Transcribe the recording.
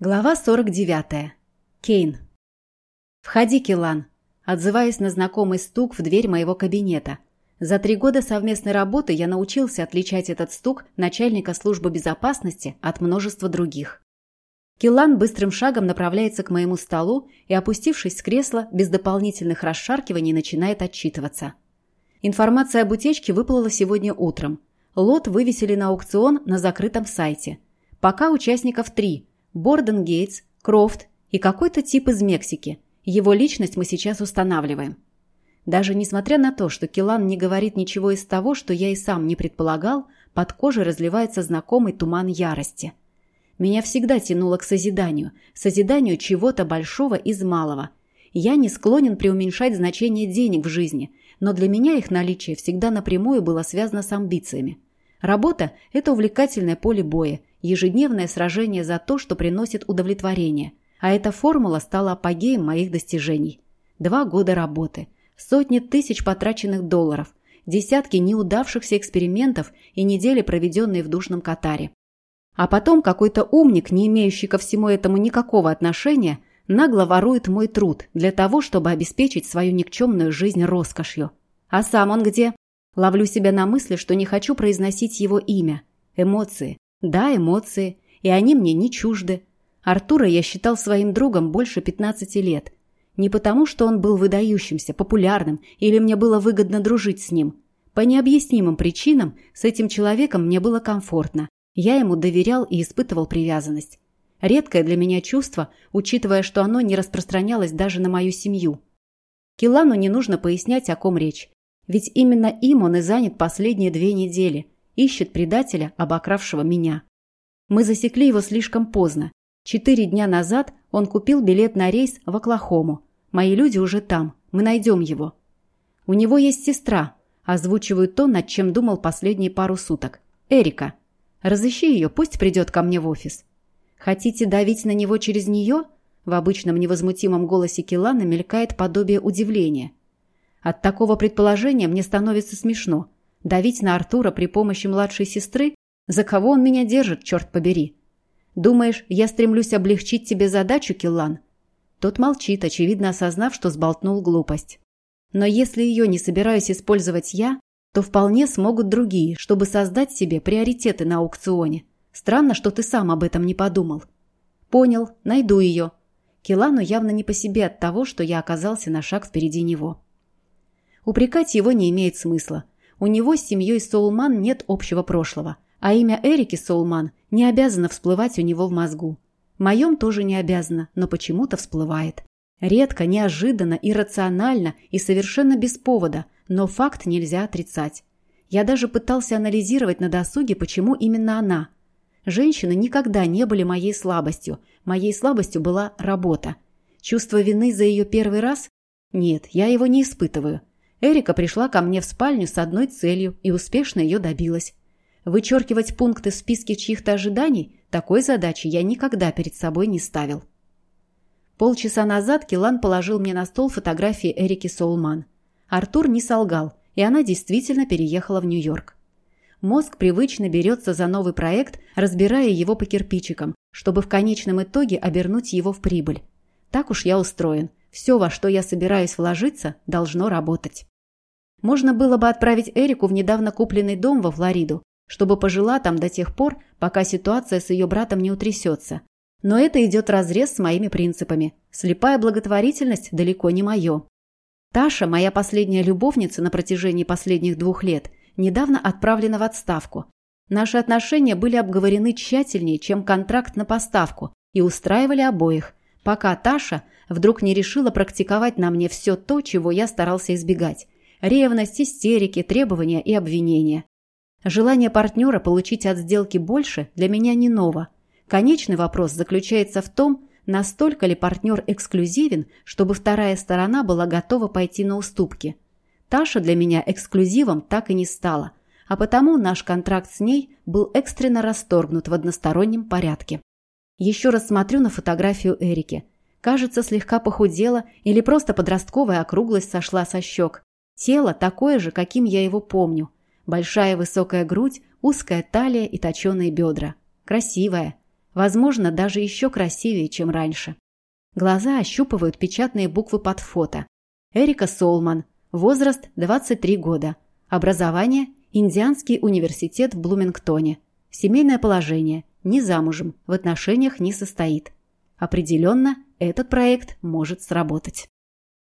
Глава 49. Кейн. «Входи, Килан», отзываясь на знакомый стук в дверь моего кабинета. За три года совместной работы я научился отличать этот стук начальника службы безопасности от множества других. Килан быстрым шагом направляется к моему столу и, опустившись с кресла, без дополнительных расшаркиваний начинает отчитываться. Информация об утечке выплыла сегодня утром. Лот вывесили на аукцион на закрытом сайте. Пока участников три – Борден Гейтс, Крофт и какой-то тип из Мексики. Его личность мы сейчас устанавливаем. Даже несмотря на то, что Килан не говорит ничего из того, что я и сам не предполагал, под кожей разливается знакомый туман ярости. Меня всегда тянуло к созиданию, созиданию чего-то большого из малого. Я не склонен преуменьшать значение денег в жизни, но для меня их наличие всегда напрямую было связано с амбициями. Работа – это увлекательное поле боя, ежедневное сражение за то, что приносит удовлетворение. А эта формула стала апогеем моих достижений. Два года работы, сотни тысяч потраченных долларов, десятки неудавшихся экспериментов и недели, проведенные в душном Катаре. А потом какой-то умник, не имеющий ко всему этому никакого отношения, нагло ворует мой труд для того, чтобы обеспечить свою никчемную жизнь роскошью. А сам он где? Ловлю себя на мысли, что не хочу произносить его имя. Эмоции. Да, эмоции, и они мне не чужды. Артура я считал своим другом больше 15 лет. Не потому, что он был выдающимся, популярным, или мне было выгодно дружить с ним. По необъяснимым причинам с этим человеком мне было комфортно. Я ему доверял и испытывал привязанность. Редкое для меня чувство, учитывая, что оно не распространялось даже на мою семью. Килану не нужно пояснять, о ком речь. Ведь именно им он и занят последние две недели – ищет предателя, обокравшего меня. Мы засекли его слишком поздно. Четыре дня назад он купил билет на рейс в Оклахому. Мои люди уже там. Мы найдем его. У него есть сестра. Озвучиваю то, над чем думал последние пару суток. Эрика. Разыщи ее, пусть придет ко мне в офис. Хотите давить на него через нее? В обычном невозмутимом голосе Килана мелькает подобие удивления. От такого предположения мне становится смешно. Давить на Артура при помощи младшей сестры? За кого он меня держит, черт побери? Думаешь, я стремлюсь облегчить тебе задачу, Киллан? Тот молчит, очевидно осознав, что сболтнул глупость. Но если ее не собираюсь использовать я, то вполне смогут другие, чтобы создать себе приоритеты на аукционе. Странно, что ты сам об этом не подумал. Понял, найду ее. Килану явно не по себе от того, что я оказался на шаг впереди него. Упрекать его не имеет смысла. У него с семьей Соулман нет общего прошлого, а имя Эрики Соулман не обязано всплывать у него в мозгу. Моем тоже не обязано, но почему-то всплывает. Редко, неожиданно, иррационально и совершенно без повода, но факт нельзя отрицать. Я даже пытался анализировать на досуге, почему именно она. Женщины никогда не были моей слабостью. Моей слабостью была работа. Чувство вины за ее первый раз? Нет, я его не испытываю. Эрика пришла ко мне в спальню с одной целью и успешно ее добилась. Вычеркивать пункты в списке чьих-то ожиданий – такой задачи я никогда перед собой не ставил. Полчаса назад Килан положил мне на стол фотографии Эрики Соулман. Артур не солгал, и она действительно переехала в Нью-Йорк. Мозг привычно берется за новый проект, разбирая его по кирпичикам, чтобы в конечном итоге обернуть его в прибыль. Так уж я устроен. Все, во что я собираюсь вложиться, должно работать. Можно было бы отправить Эрику в недавно купленный дом во Флориду, чтобы пожила там до тех пор, пока ситуация с ее братом не утрясется. Но это идет разрез с моими принципами. Слепая благотворительность далеко не мое. Таша, моя последняя любовница на протяжении последних двух лет, недавно отправлена в отставку. Наши отношения были обговорены тщательнее, чем контракт на поставку, и устраивали обоих, пока Таша вдруг не решила практиковать на мне все то, чего я старался избегать. Ревность, истерики, требования и обвинения. Желание партнера получить от сделки больше для меня не ново. Конечный вопрос заключается в том, настолько ли партнер эксклюзивен, чтобы вторая сторона была готова пойти на уступки. Таша для меня эксклюзивом так и не стала, а потому наш контракт с ней был экстренно расторгнут в одностороннем порядке. Еще раз смотрю на фотографию Эрики – Кажется, слегка похудела или просто подростковая округлость сошла со щек. Тело такое же, каким я его помню. Большая высокая грудь, узкая талия и точеные бедра. Красивая. Возможно, даже еще красивее, чем раньше. Глаза ощупывают печатные буквы под фото. Эрика Солман. Возраст 23 года. Образование – Индианский университет в Блумингтоне. Семейное положение – не замужем, в отношениях не состоит. Определенно, этот проект может сработать.